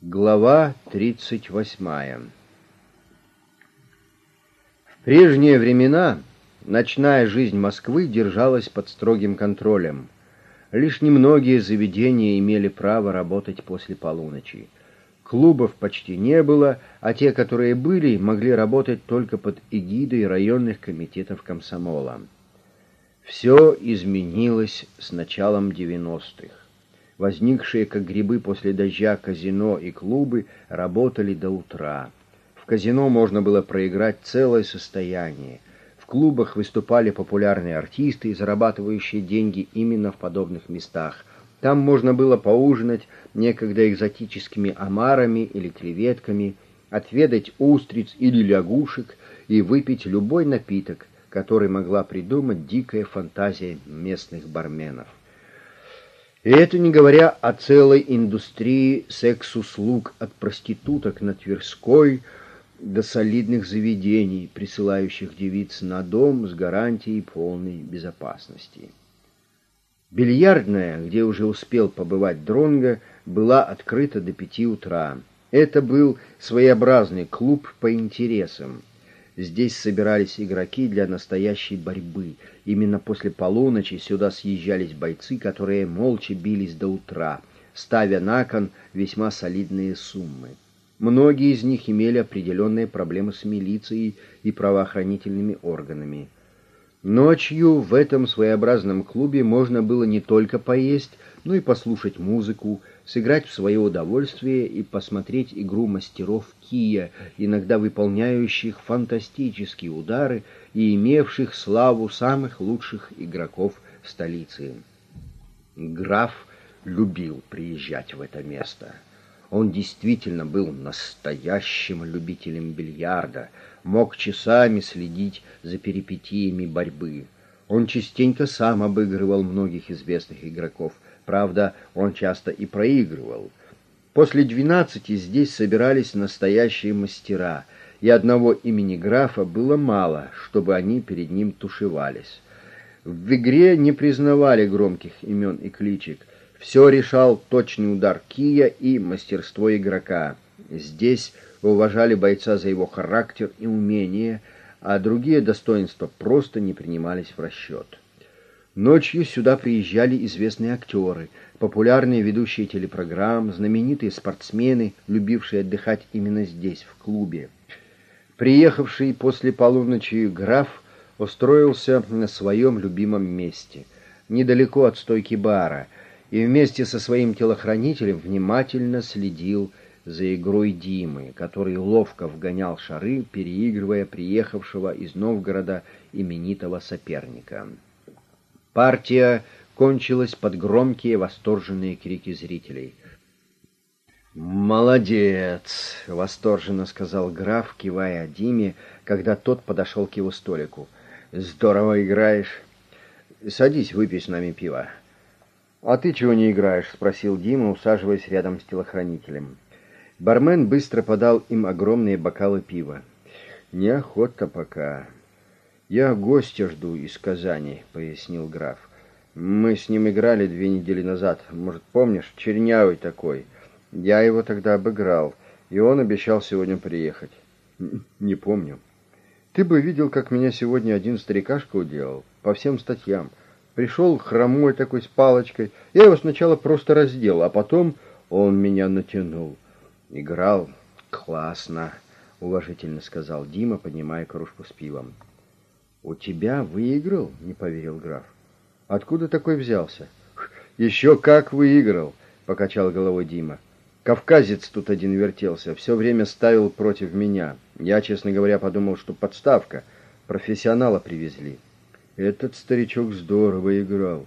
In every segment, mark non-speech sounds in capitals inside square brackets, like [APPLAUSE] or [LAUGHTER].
Глава 38 В прежние времена ночная жизнь Москвы держалась под строгим контролем. Лишь немногие заведения имели право работать после полуночи. Клубов почти не было, а те, которые были, могли работать только под эгидой районных комитетов комсомола. Все изменилось с началом 90-х возникшие как грибы после дождя казино и клубы, работали до утра. В казино можно было проиграть целое состояние. В клубах выступали популярные артисты, зарабатывающие деньги именно в подобных местах. Там можно было поужинать некогда экзотическими омарами или креветками, отведать устриц или лягушек и выпить любой напиток, который могла придумать дикая фантазия местных барменов. И это не говоря о целой индустрии секс-услуг от проституток на Тверской до солидных заведений, присылающих девиц на дом с гарантией полной безопасности. Бильярдная, где уже успел побывать Дронга, была открыта до пяти утра. Это был своеобразный клуб по интересам. Здесь собирались игроки для настоящей борьбы. Именно после полуночи сюда съезжались бойцы, которые молча бились до утра, ставя на кон весьма солидные суммы. Многие из них имели определенные проблемы с милицией и правоохранительными органами. Ночью в этом своеобразном клубе можно было не только поесть, но и послушать музыку, сыграть в свое удовольствие и посмотреть игру мастеров Кия, иногда выполняющих фантастические удары и имевших славу самых лучших игроков столицы. Граф любил приезжать в это место. Он действительно был настоящим любителем бильярда, мог часами следить за перипетиями борьбы. Он частенько сам обыгрывал многих известных игроков – Правда, он часто и проигрывал. После двенадцати здесь собирались настоящие мастера, и одного имени графа было мало, чтобы они перед ним тушевались. В игре не признавали громких имен и кличек. Все решал точный удар кия и мастерство игрока. Здесь уважали бойца за его характер и умение, а другие достоинства просто не принимались в расчет. Ночью сюда приезжали известные актеры, популярные ведущие телепрограмм, знаменитые спортсмены, любившие отдыхать именно здесь, в клубе. Приехавший после полуночи граф устроился на своем любимом месте, недалеко от стойки бара, и вместе со своим телохранителем внимательно следил за игрой Димы, который ловко вгонял шары, переигрывая приехавшего из Новгорода именитого соперника. Партия кончилась под громкие восторженные крики зрителей. «Молодец!» — восторженно сказал граф, кивая Диме, когда тот подошел к его столику. «Здорово играешь. Садись, выпей с нами пиво». «А ты чего не играешь?» — спросил Дима, усаживаясь рядом с телохранителем. Бармен быстро подал им огромные бокалы пива. «Неохота пока. «Я гостя жду из Казани», — пояснил граф. «Мы с ним играли две недели назад. Может, помнишь? Чернявый такой. Я его тогда обыграл, и он обещал сегодня приехать». «Не помню». «Ты бы видел, как меня сегодня один старикашка уделал. По всем статьям. Пришел хромой такой с палочкой. Я его сначала просто раздел, а потом он меня натянул. Играл классно», — уважительно сказал Дима, поднимая кружку с пивом. «У тебя выиграл?» — не поверил граф. «Откуда такой взялся?» «Еще как выиграл!» — покачал головой Дима. «Кавказец тут один вертелся, все время ставил против меня. Я, честно говоря, подумал, что подставка. Профессионала привезли. Этот старичок здорово играл.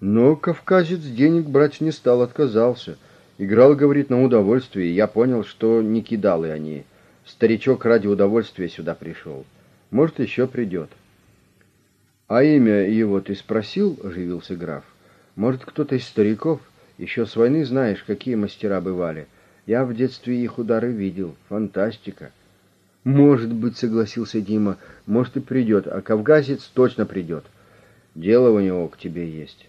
Но кавказец денег брать не стал, отказался. Играл, говорит, на удовольствие, я понял, что не кидалы они. Старичок ради удовольствия сюда пришел. Может, еще придет». «А имя его ты спросил?» — оживился граф. «Может, кто-то из стариков? Еще с войны знаешь, какие мастера бывали. Я в детстве их удары видел. Фантастика!» «Может быть», — согласился Дима, — «может и придет, а кавказец точно придет. Дело у него к тебе есть».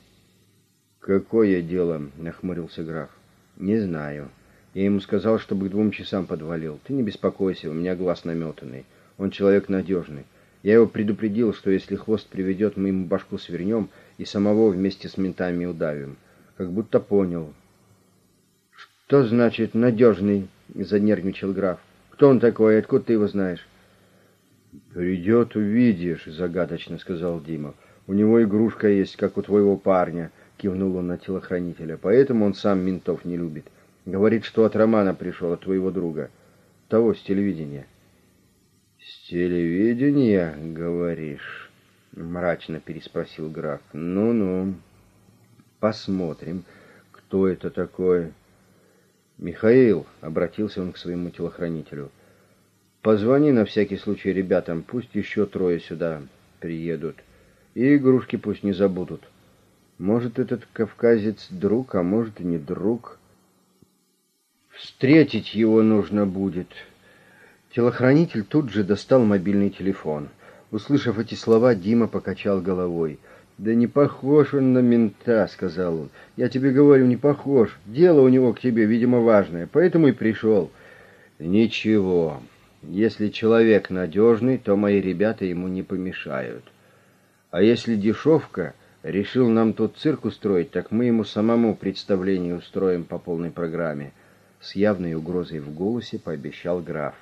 «Какое дело?» — нахмурился граф. «Не знаю. Я ему сказал, чтобы к двум часам подвалил. Ты не беспокойся, у меня глаз наметанный. Он человек надежный. Я его предупредил, что если хвост приведет, мы ему башку свернем и самого вместе с ментами удавим. Как будто понял. «Что значит надежный?» — занервничал граф. «Кто он такой? Откуда ты его знаешь?» «Придет, увидишь», — загадочно сказал Дима. «У него игрушка есть, как у твоего парня», — кивнул он на телохранителя. «Поэтому он сам ментов не любит. Говорит, что от Романа пришел, от твоего друга. Того, с телевидения». «С телевидения, говоришь?» — мрачно переспросил граф. «Ну-ну, посмотрим, кто это такой». «Михаил», — обратился он к своему телохранителю, — Позвони на всякий случай ребятам, пусть еще трое сюда приедут. И игрушки пусть не забудут. Может, этот кавказец друг, а может и не друг. Встретить его нужно будет. Телохранитель тут же достал мобильный телефон. Услышав эти слова, Дима покачал головой. «Да не похож он на мента», — сказал он. «Я тебе говорю, не похож. Дело у него к тебе, видимо, важное, поэтому и пришел». «Ничего, если человек надежный, то мои ребята ему не помешают. А если дешевка решил нам тут цирк устроить, так мы ему самому представление устроим по полной программе. С явной угрозой в голосе пообещал граф.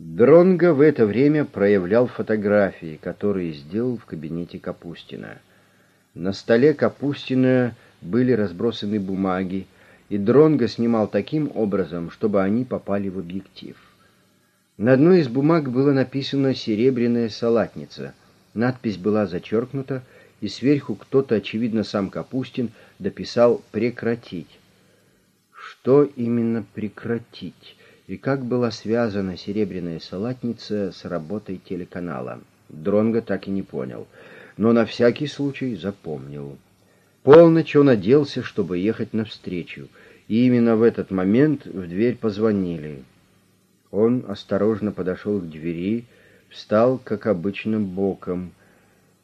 Дронго в это время проявлял фотографии, которые сделал в кабинете Капустина. На столе Капустина были разбросаны бумаги, и Дронго снимал таким образом, чтобы они попали в объектив. На одной из бумаг было написано «Серебряная салатница». Надпись была зачеркнута, и сверху кто-то, очевидно, сам Капустин, дописал «Прекратить». Что именно «прекратить»? И как была связана «Серебряная салатница» с работой телеканала? Дронго так и не понял, но на всякий случай запомнил. Полночь он оделся, чтобы ехать навстречу, и именно в этот момент в дверь позвонили. Он осторожно подошел к двери, встал, как обычно, боком.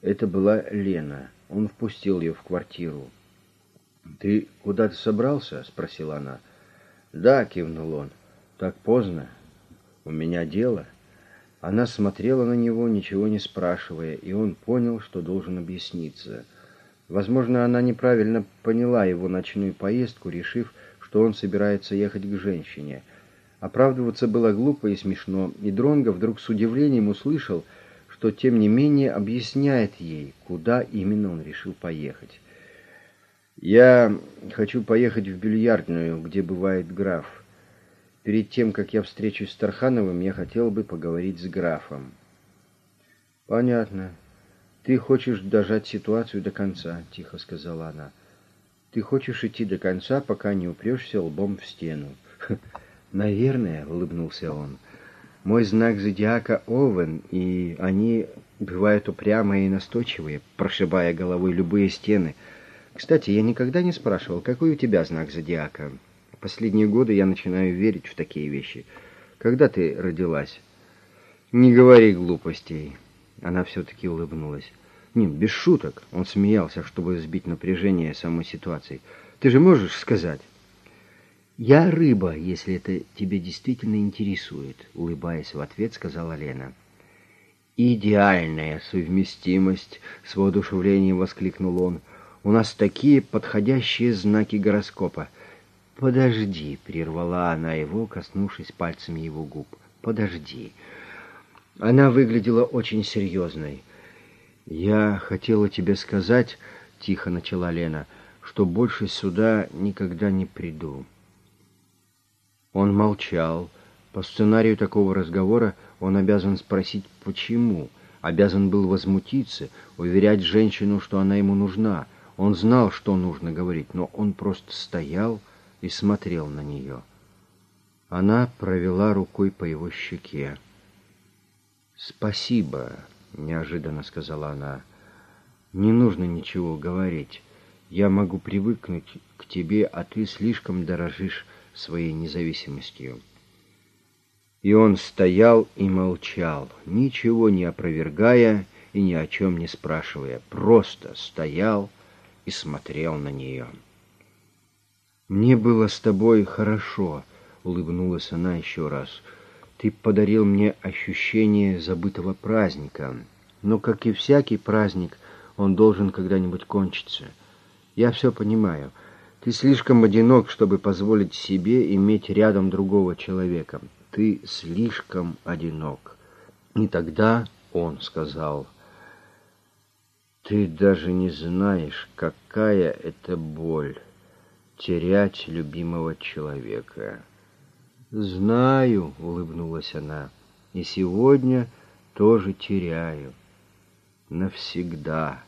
Это была Лена. Он впустил ее в квартиру. «Ты куда-то собрался?» — спросила она. «Да», — кивнул он. «Так поздно. У меня дело». Она смотрела на него, ничего не спрашивая, и он понял, что должен объясниться. Возможно, она неправильно поняла его ночную поездку, решив, что он собирается ехать к женщине — Оправдываться было глупо и смешно, и Дронго вдруг с удивлением услышал, что тем не менее объясняет ей, куда именно он решил поехать. «Я хочу поехать в бильярдную, где бывает граф. Перед тем, как я встречусь с Тархановым, я хотел бы поговорить с графом». «Понятно. Ты хочешь дожать ситуацию до конца», — тихо сказала она. «Ты хочешь идти до конца, пока не упрешься лбом в стену». [LAUGHS] «Наверное», — улыбнулся он. «Мой знак зодиака — Овен, и они бывают упрямые и настойчивые, прошибая головой любые стены. Кстати, я никогда не спрашивал, какой у тебя знак зодиака. Последние годы я начинаю верить в такие вещи. Когда ты родилась?» «Не говори глупостей». Она все-таки улыбнулась. «Не, без шуток». Он смеялся, чтобы сбить напряжение самой ситуации. «Ты же можешь сказать?» «Я рыба, если это тебя действительно интересует», — улыбаясь в ответ, сказала Лена. «Идеальная совместимость!» — с воодушевлением воскликнул он. «У нас такие подходящие знаки гороскопа!» «Подожди!» — прервала она его, коснувшись пальцами его губ. «Подожди!» Она выглядела очень серьезной. «Я хотела тебе сказать, — тихо начала Лена, — что больше сюда никогда не приду». Он молчал. По сценарию такого разговора он обязан спросить «почему?», обязан был возмутиться, уверять женщину, что она ему нужна. Он знал, что нужно говорить, но он просто стоял и смотрел на нее. Она провела рукой по его щеке. «Спасибо», — неожиданно сказала она. «Не нужно ничего говорить. Я могу привыкнуть к тебе, а ты слишком дорожишь своей независимостью. И он стоял и молчал, ничего не опровергая и ни о чем не спрашивая, просто стоял и смотрел на нее. «Мне было с тобой хорошо», — улыбнулась она еще раз. «Ты подарил мне ощущение забытого праздника. Но, как и всякий праздник, он должен когда-нибудь кончиться. Я все понимаю. Ты слишком одинок, чтобы позволить себе иметь рядом другого человека. Ты слишком одинок». И тогда он сказал... Ты даже не знаешь, какая это боль терять любимого человека. Знаю, улыбнулась она, и сегодня тоже теряю. Навсегда.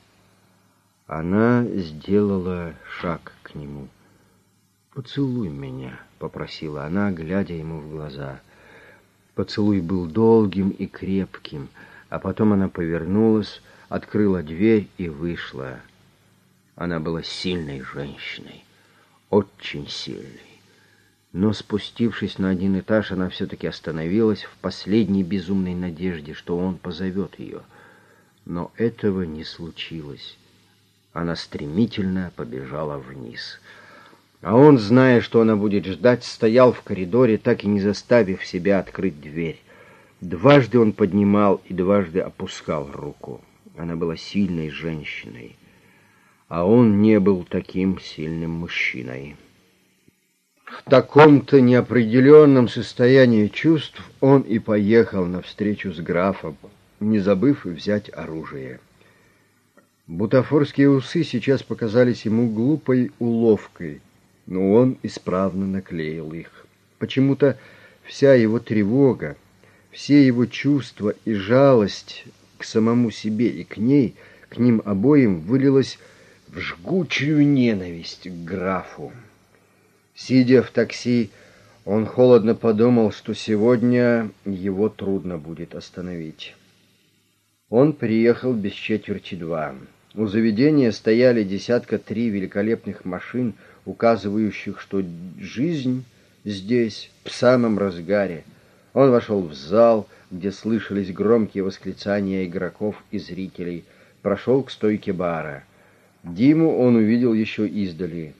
Она сделала шаг к нему. «Поцелуй меня», — попросила она, глядя ему в глаза. Поцелуй был долгим и крепким, а потом она повернулась, открыла дверь и вышла. Она была сильной женщиной, очень сильной. Но спустившись на один этаж, она все-таки остановилась в последней безумной надежде, что он позовет ее. Но этого не случилось. Она стремительно побежала вниз. А он, зная, что она будет ждать, стоял в коридоре, так и не заставив себя открыть дверь. Дважды он поднимал и дважды опускал руку. Она была сильной женщиной, а он не был таким сильным мужчиной. В таком-то неопределенном состоянии чувств он и поехал на встречу с графом, не забыв взять оружие. Бутафорские усы сейчас показались ему глупой уловкой, но он исправно наклеил их. Почему-то вся его тревога, все его чувства и жалость к самому себе и к ней, к ним обоим, вылилось в жгучую ненависть к графу. Сидя в такси, он холодно подумал, что сегодня его трудно будет остановить. Он приехал без четверти два. У заведения стояли десятка три великолепных машин, указывающих, что жизнь здесь в самом разгаре. Он вошел в зал, где слышались громкие восклицания игроков и зрителей, прошел к стойке бара. Диму он увидел еще издали.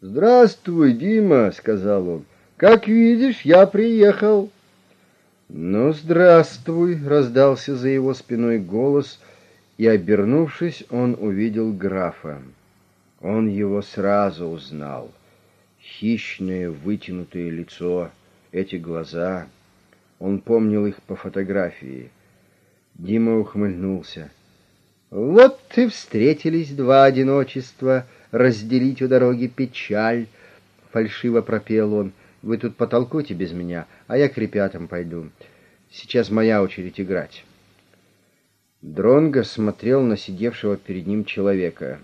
«Здравствуй, Дима!» — сказал он. «Как видишь, я приехал!» «Ну, здравствуй!» — раздался за его спиной голос, и, обернувшись, он увидел графа. Он его сразу узнал. Хищное вытянутое лицо, эти глаза — он помнил их по фотографии. Дима ухмыльнулся. «Вот и встретились два одиночества, разделить у дороги печаль!» Фальшиво пропел он. «Вы тут потолкуйте без меня, а я к ребятам пойду. Сейчас моя очередь играть». Дронго смотрел на сидевшего перед ним человека.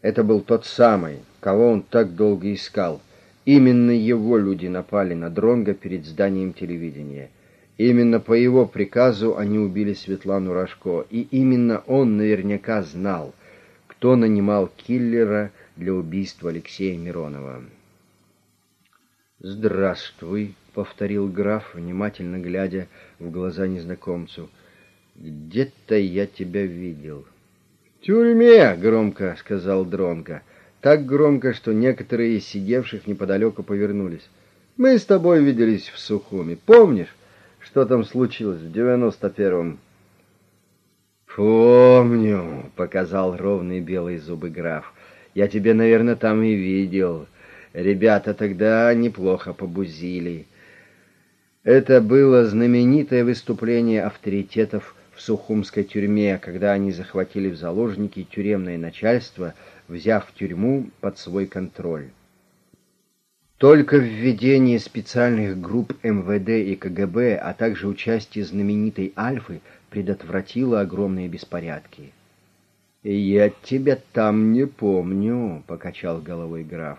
Это был тот самый, кого он так долго искал — Именно его люди напали на Дронга перед зданием телевидения. Именно по его приказу они убили Светлану Рожко, и именно он наверняка знал, кто нанимал киллера для убийства Алексея Миронова. «Здравствуй», — повторил граф, внимательно глядя в глаза незнакомцу. «Где-то я тебя видел». «В тюрьме!» — громко сказал Дронга так громко, что некоторые из сидевших неподалеку повернулись. «Мы с тобой виделись в Сухуми. Помнишь, что там случилось в девяносто первом?» «Помню», — показал ровные белые зубы граф. «Я тебя, наверное, там и видел. Ребята тогда неплохо побузили». Это было знаменитое выступление авторитетов в Сухумской тюрьме, когда они захватили в заложники тюремное начальство — взяв тюрьму под свой контроль. Только введение специальных групп МВД и КГБ, а также участие знаменитой Альфы предотвратило огромные беспорядки. «Я тебя там не помню», — покачал головой граф.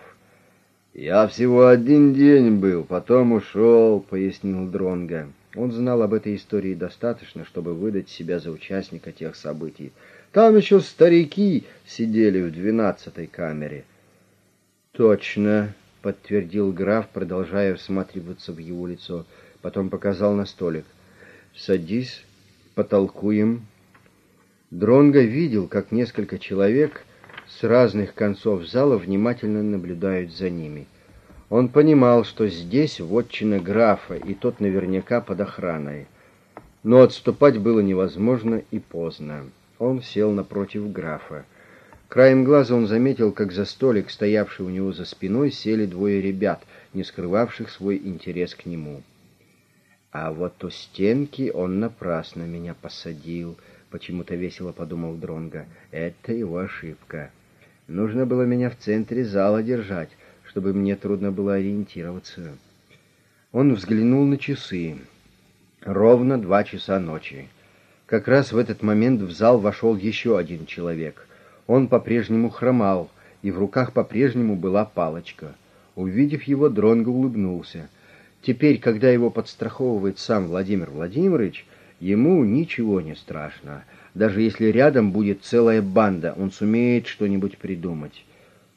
«Я всего один день был, потом ушел», — пояснил Дронга. Он знал об этой истории достаточно, чтобы выдать себя за участника тех событий. Там еще старики сидели в двенадцатой камере. Точно, подтвердил граф, продолжая всматриваться в его лицо. Потом показал на столик. Садись, потолкуем. Дронго видел, как несколько человек с разных концов зала внимательно наблюдают за ними. Он понимал, что здесь вотчина графа, и тот наверняка под охраной. Но отступать было невозможно и поздно. Он сел напротив графа. Краем глаза он заметил, как за столик, стоявший у него за спиной, сели двое ребят, не скрывавших свой интерес к нему. А вот у стенки он напрасно меня посадил, почему-то весело подумал Дронга. Это его ошибка. Нужно было меня в центре зала держать, чтобы мне трудно было ориентироваться. Он взглянул на часы. Ровно два часа ночи. Как раз в этот момент в зал вошел еще один человек. Он по-прежнему хромал, и в руках по-прежнему была палочка. Увидев его, Дронго улыбнулся. Теперь, когда его подстраховывает сам Владимир Владимирович, ему ничего не страшно. Даже если рядом будет целая банда, он сумеет что-нибудь придумать.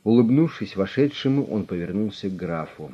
Улыбнувшись вошедшему, он повернулся к графу.